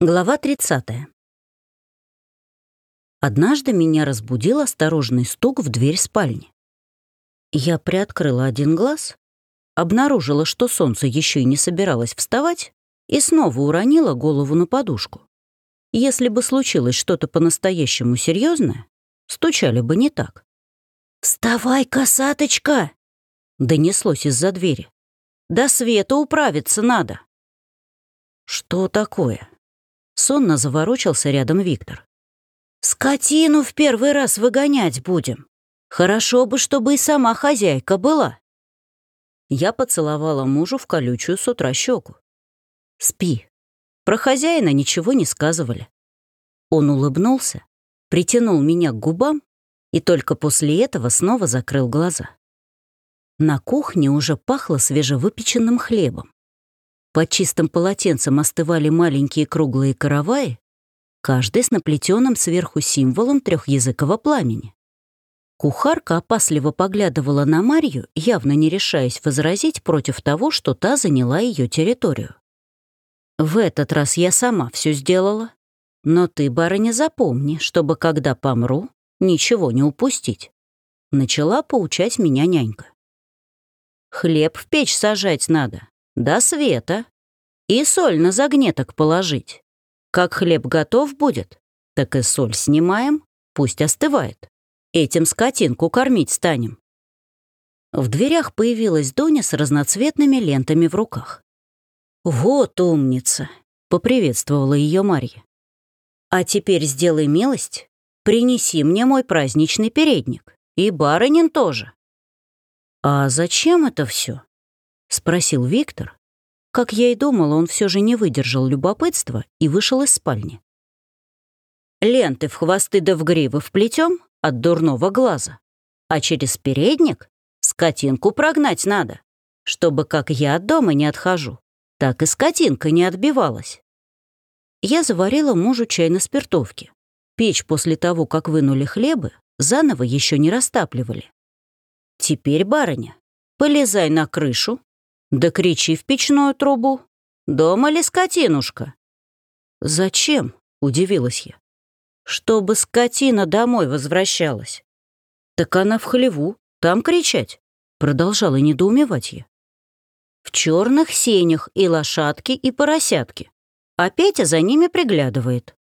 Глава 30. Однажды меня разбудил осторожный стук в дверь спальни. Я приоткрыла один глаз, обнаружила, что солнце еще и не собиралось вставать, и снова уронила голову на подушку. Если бы случилось что-то по-настоящему серьезное, стучали бы не так. «Вставай, косаточка!» — донеслось из-за двери. «До света управиться надо!» «Что такое?» Сонно заворочался рядом Виктор. «Скотину в первый раз выгонять будем. Хорошо бы, чтобы и сама хозяйка была». Я поцеловала мужу в колючую с утра щеку. «Спи». Про хозяина ничего не сказывали. Он улыбнулся, притянул меня к губам и только после этого снова закрыл глаза. На кухне уже пахло свежевыпеченным хлебом. Под чистым полотенцем остывали маленькие круглые караваи, каждый с наплетенным сверху символом трехязыкового пламени. Кухарка опасливо поглядывала на Марью, явно не решаясь возразить против того, что та заняла ее территорию. «В этот раз я сама все сделала, но ты, барыня, запомни, чтобы, когда помру, ничего не упустить», — начала поучать меня нянька. «Хлеб в печь сажать надо, до света. И соль на загнеток положить. Как хлеб готов будет, так и соль снимаем, пусть остывает. Этим скотинку кормить станем. В дверях появилась Доня с разноцветными лентами в руках. «Вот умница!» — поприветствовала ее Марья. «А теперь сделай милость, принеси мне мой праздничный передник. И барынин тоже». «А зачем это все? — спросил Виктор. Как я и думала, он все же не выдержал любопытства и вышел из спальни. «Ленты в хвосты да в гривы вплетем от дурного глаза, а через передник скотинку прогнать надо, чтобы как я от дома не отхожу, так и скотинка не отбивалась». Я заварила мужу чай на спиртовке. Печь после того, как вынули хлебы, заново еще не растапливали. «Теперь, барыня, полезай на крышу, да кричи в печную трубу. Дома ли скотинушка? Зачем? Удивилась я. Чтобы скотина домой возвращалась. Так она в хлеву, там кричать. Продолжала недоумевать я. В черных сенях и лошадки, и поросятки. А Петя за ними приглядывает.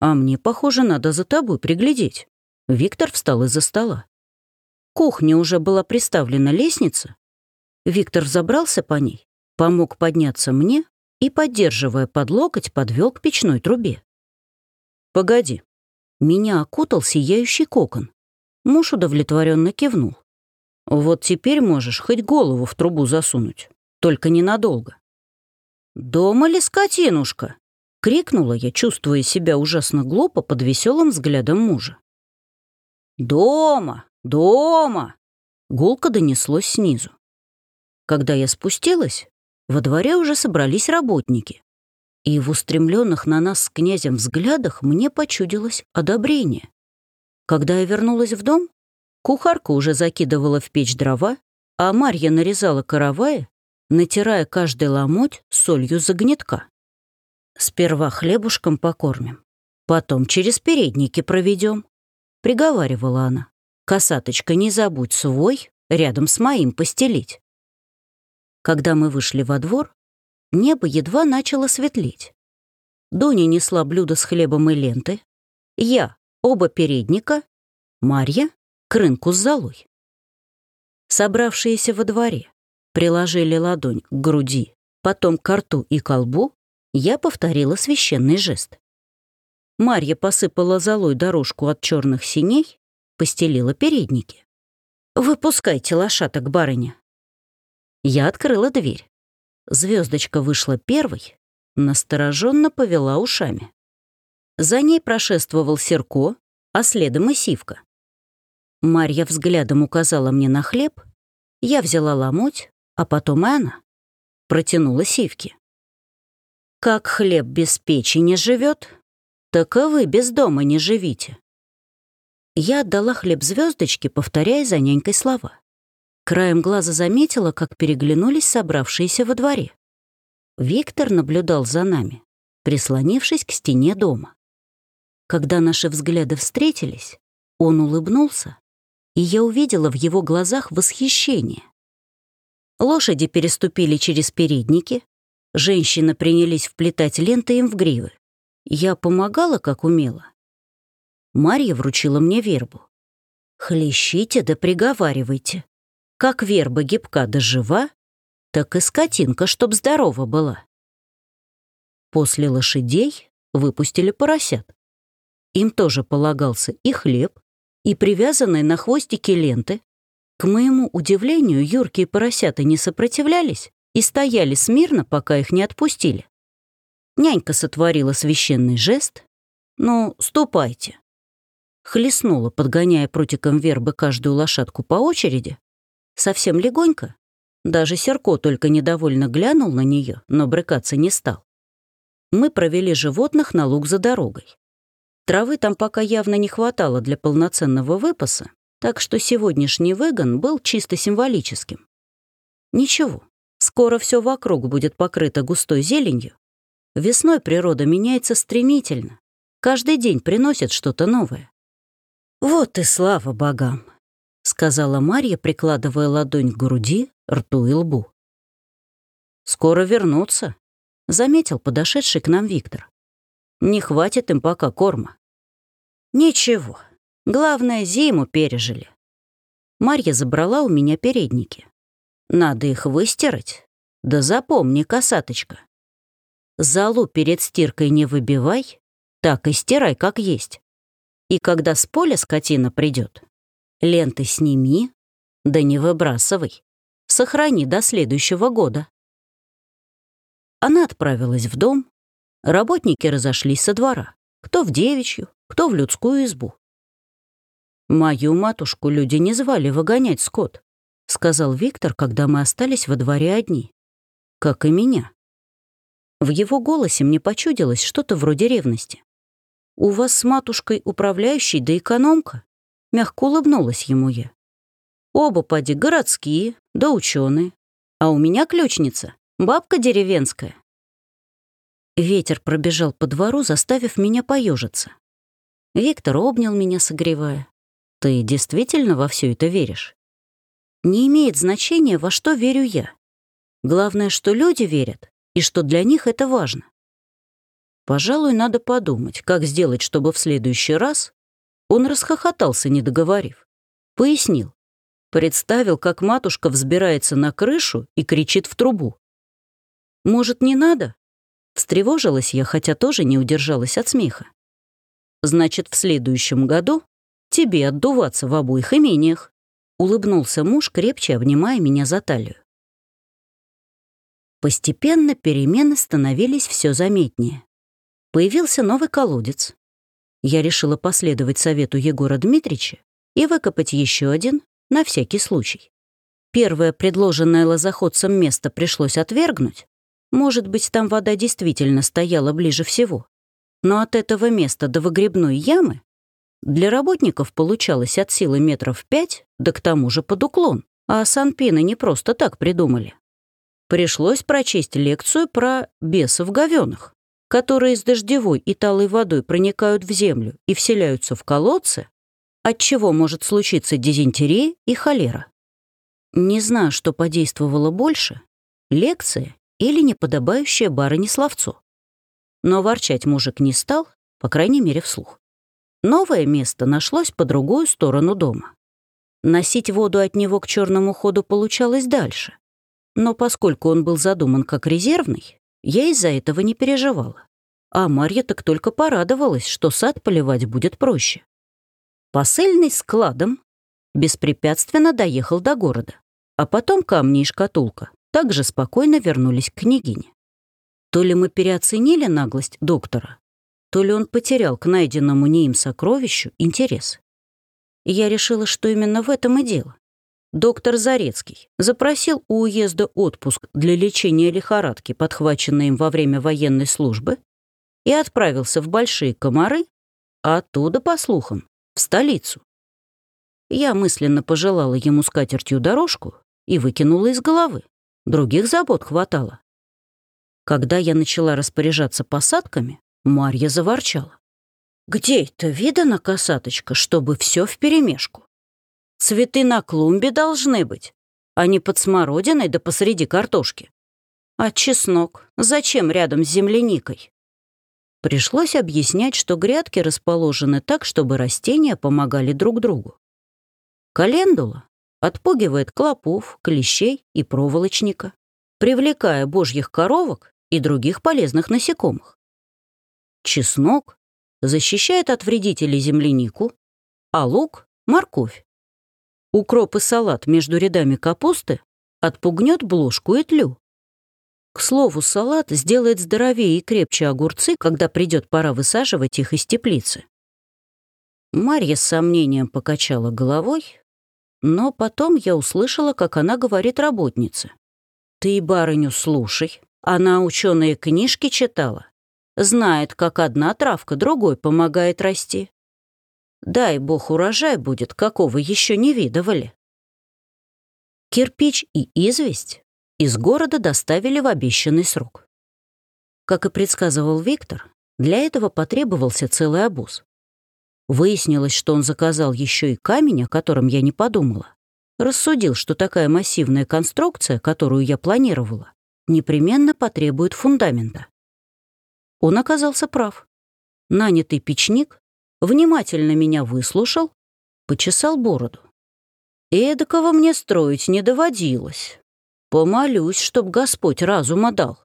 А мне, похоже, надо за тобой приглядеть. Виктор встал из-за стола. Кухне уже была приставлена лестница, Виктор забрался по ней, помог подняться мне и, поддерживая под локоть, подвел к печной трубе. «Погоди». Меня окутал сияющий кокон. Муж удовлетворенно кивнул. «Вот теперь можешь хоть голову в трубу засунуть, только ненадолго». «Дома ли скотинушка?» — крикнула я, чувствуя себя ужасно глупо под веселым взглядом мужа. «Дома! Дома!» — гулко донеслось снизу. Когда я спустилась, во дворе уже собрались работники. И в устремленных на нас с князем взглядах мне почудилось одобрение. Когда я вернулась в дом, кухарка уже закидывала в печь дрова, а Марья нарезала караваи, натирая каждый ломоть солью загнетка. «Сперва хлебушком покормим, потом через передники проведем», — приговаривала она. «Косаточка, не забудь свой рядом с моим постелить». Когда мы вышли во двор, небо едва начало светлеть. Доня несла блюдо с хлебом и ленты, я — оба передника, Марья — крынку с золой. Собравшиеся во дворе приложили ладонь к груди, потом к рту и колбу, я повторила священный жест. Марья посыпала золой дорожку от черных синей, постелила передники. «Выпускайте лошадок, барыня», я открыла дверь. Звездочка вышла первой, настороженно повела ушами. За ней прошествовал Серко, а следом и Сивка. Марья взглядом указала мне на хлеб, я взяла ломоть, а потом и она. Протянула Сивке. «Как хлеб без печи не живет, так и вы без дома не живите». Я отдала хлеб звездочке, повторяя за нянькой слова. Краем глаза заметила, как переглянулись собравшиеся во дворе. Виктор наблюдал за нами, прислонившись к стене дома. Когда наши взгляды встретились, он улыбнулся, и я увидела в его глазах восхищение. Лошади переступили через передники, женщины принялись вплетать ленты им в гривы. Я помогала, как умела. Марья вручила мне вербу. «Хлещите да приговаривайте. Как верба гибка да жива, так и скотинка, чтоб здорова была». После лошадей выпустили поросят. Им тоже полагался и хлеб, и привязанные на хвостике ленты. К моему удивлению, юркие поросята не сопротивлялись и стояли смирно, пока их не отпустили. Нянька сотворила священный жест. «Ну, ступайте». Хлестнула, подгоняя прутиком вербы каждую лошадку по очереди. Совсем легонько. Даже Серко только недовольно глянул на нее, но брыкаться не стал. Мы провели животных на луг за дорогой. Травы там пока явно не хватало для полноценного выпаса, так что сегодняшний выгон был чисто символическим. Ничего, скоро все вокруг будет покрыто густой зеленью, Весной природа меняется стремительно. Каждый день приносит что-то новое. «Вот и слава богам!» — сказала Марья, прикладывая ладонь к груди, рту и лбу. «Скоро вернутся», — заметил подошедший к нам Виктор. «Не хватит им пока корма». «Ничего. Главное, зиму пережили». Марья забрала у меня передники. «Надо их выстирать. Да запомни, косаточка, Залу перед стиркой не выбивай, так и стирай, как есть. И когда с поля скотина придет, ленты сними, да не выбрасывай. Сохрани до следующего года. Она отправилась в дом. Работники разошлись со двора. Кто в девичью, кто в людскую избу. «Мою матушку люди не звали выгонять скот», — сказал Виктор, когда мы остались во дворе одни. «Как и меня. В его голосе мне почудилось что-то вроде ревности. «У вас с матушкой управляющий да экономка?» Мягко улыбнулась ему я. «Оба, поди, городские, да ученые. А у меня ключница, бабка деревенская». Ветер пробежал по двору, заставив меня поежиться. Виктор обнял меня, согревая. «Ты действительно во все это веришь?» «Не имеет значения, во что верю я. Главное, что люди верят, и что для них это важно. Пожалуй, надо подумать, как сделать, чтобы в следующий раз он расхохотался, не договорив. Пояснил. Представил, как матушка взбирается на крышу и кричит в трубу. «Может, не надо?» Встревожилась я, хотя тоже не удержалась от смеха. «Значит, в следующем году тебе отдуваться в обоих имениях», улыбнулся муж, крепче обнимая меня за талию. Постепенно перемены становились все заметнее. Появился новый колодец. Я решила последовать совету Егора Дмитрича и выкопать еще один на всякий случай. Первое предложенное лозоходцем место пришлось отвергнуть. Может быть, там вода действительно стояла ближе всего. Но от этого места до выгребной ямы для работников получалось от силы метров пять, да к тому же под уклон. А санпины не просто так придумали пришлось прочесть лекцию про бесов говёных, которые с дождевой и талой водой проникают в землю и вселяются в колодцы, от чего может случиться дизентерия и холера. Не знаю, что подействовало больше — лекция или неподобающее барыне словцо. Но ворчать мужик не стал, по крайней мере, вслух. Новое место нашлось по другую сторону дома. Носить воду от него к черному ходу получалось дальше. Но поскольку он был задуман как резервный, я из-за этого не переживала. А Марья так только порадовалась, что сад поливать будет проще. Посыльный складом беспрепятственно доехал до города, а потом камни и шкатулка также спокойно вернулись к княгине. То ли мы переоценили наглость доктора, то ли он потерял к найденному не им сокровищу интерес. Я решила, что именно в этом и дело. Доктор Зарецкий запросил у уезда отпуск для лечения лихорадки, подхваченной им во время военной службы, и отправился в Большие Комары, а оттуда, по слухам, в столицу. Я мысленно пожелала ему скатертью дорожку и выкинула из головы. Других забот хватало. Когда я начала распоряжаться посадками, Марья заворчала. «Где это видано, косаточка, чтобы все вперемешку? Цветы на клумбе должны быть, а не под смородиной да посреди картошки. А чеснок зачем рядом с земляникой?» Пришлось объяснять, что грядки расположены так, чтобы растения помогали друг другу. Календула отпугивает клопов, клещей и проволочника, привлекая божьих коровок и других полезных насекомых. Чеснок защищает от вредителей землянику, а лук — морковь. Укроп и салат между рядами капусты отпугнет блошку и тлю. К слову, салат сделает здоровее и крепче огурцы, когда придет пора высаживать их из теплицы. Марья с сомнением покачала головой, но потом я услышала, как она говорит работнице. «Ты барыню слушай, она ученые книжки читала. Знает, как одна травка другой помогает расти. Дай бог урожай будет, какого еще не видывали». Кирпич и известь из города доставили в обещанный срок. Как и предсказывал Виктор, для этого потребовался целый обоз. Выяснилось, что он заказал еще и камень, о котором я не подумала. Рассудил, что такая массивная конструкция, которую я планировала, непременно потребует фундамента. Он оказался прав. Нанятый печник внимательно меня выслушал, почесал бороду. Эдакого мне строить не доводилось. Помолюсь, чтоб Господь разума дал.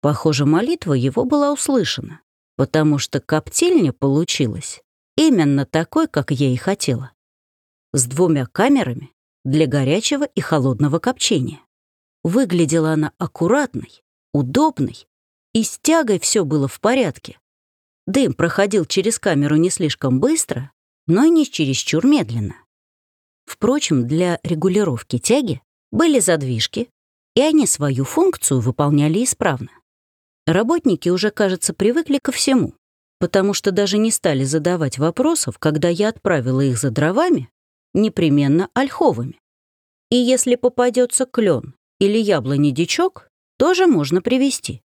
Похоже, молитва его была услышана, потому что коптильня получилась Именно такой, как я и хотела. С двумя камерами для горячего и холодного копчения. Выглядела она аккуратной, удобной, и с тягой все было в порядке. Дым проходил через камеру не слишком быстро, но и не чересчур медленно. Впрочем, для регулировки тяги были задвижки, и они свою функцию выполняли исправно. Работники уже, кажется, привыкли ко всему потому что даже не стали задавать вопросов, когда я отправила их за дровами, непременно ольховыми. И если попадется клен или яблони-дичок, тоже можно привезти.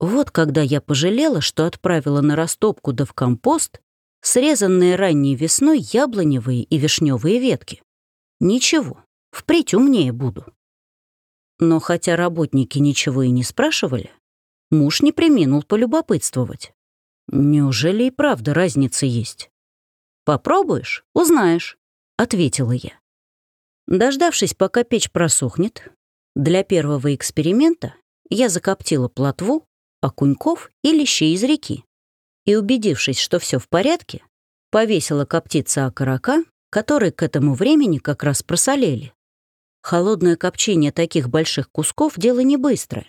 Вот когда я пожалела, что отправила на растопку да в компост срезанные ранней весной яблоневые и вишневые ветки. Ничего, впредь умнее буду. Но хотя работники ничего и не спрашивали, муж не приминул полюбопытствовать. Неужели и правда разница есть? Попробуешь — узнаешь, — ответила я. Дождавшись, пока печь просохнет, для первого эксперимента я закоптила плотву, окуньков и лещей из реки. И, убедившись, что все в порядке, повесила коптиться окорока, которые к этому времени как раз просолели. Холодное копчение таких больших кусков — дело не быстрое.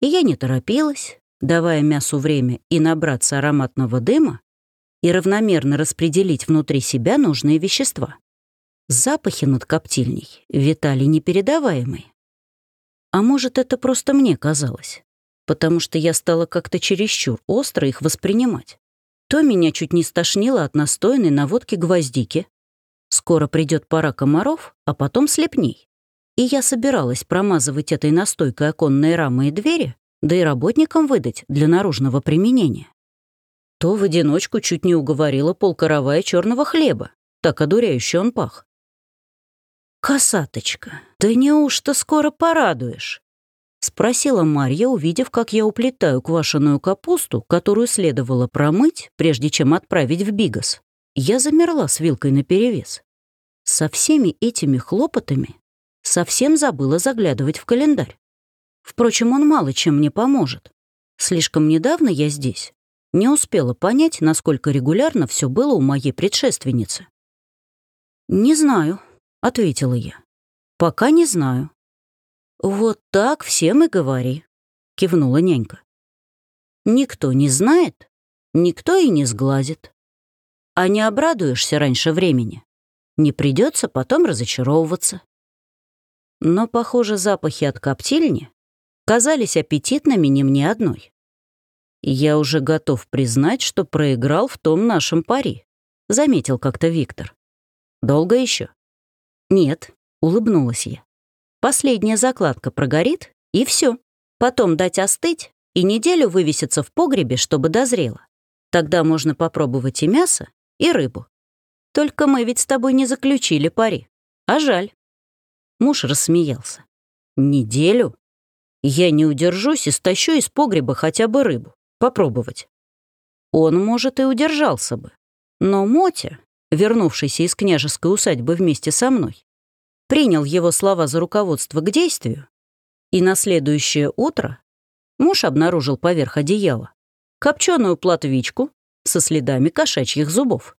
И я не торопилась, давая мясу время и набраться ароматного дыма, и равномерно распределить внутри себя нужные вещества. Запахи над коптильней витали непередаваемые. А может, это просто мне казалось, потому что я стала как-то чересчур остро их воспринимать. То меня чуть не стошнило от настойной наводки гвоздики. Скоро придет пора комаров, а потом слепней. И я собиралась промазывать этой настойкой оконные рамы и двери, да и работникам выдать для наружного применения. То в одиночку чуть не уговорила полкоровая черного хлеба, так одуряюще он пах. «Косаточка, да неужто скоро порадуешь?» — спросила Марья, увидев, как я уплетаю квашеную капусту, которую следовало промыть, прежде чем отправить в бигас. Я замерла с вилкой наперевес. Со всеми этими хлопотами совсем забыла заглядывать в календарь. Впрочем, он мало чем мне поможет. Слишком недавно я здесь. Не успела понять, насколько регулярно все было у моей предшественницы. «Не знаю», — ответила я. «Пока не знаю». «Вот так всем и говори», — кивнула нянька. «Никто не знает, никто и не сглазит. А не обрадуешься раньше времени. Не придется потом разочаровываться». Но, похоже, запахи от коптильни казались аппетитными не мне одной. «Я уже готов признать, что проиграл в том нашем пари», — заметил как-то Виктор. «Долго еще? «Нет», — улыбнулась я. «Последняя закладка прогорит, и все. Потом дать остыть и неделю вывеситься в погребе, чтобы дозрело. Тогда можно попробовать и мясо, и рыбу. Только мы ведь с тобой не заключили пари. А жаль. Муж рассмеялся. Неделю? Я не удержусь и стащу из погреба хотя бы рыбу. Попробовать. Он, может, и удержался бы. Но Мотя, вернувшийся из княжеской усадьбы вместе со мной, принял его слова за руководство к действию, и на следующее утро муж обнаружил поверх одеяла копченую платвичку со следами кошачьих зубов.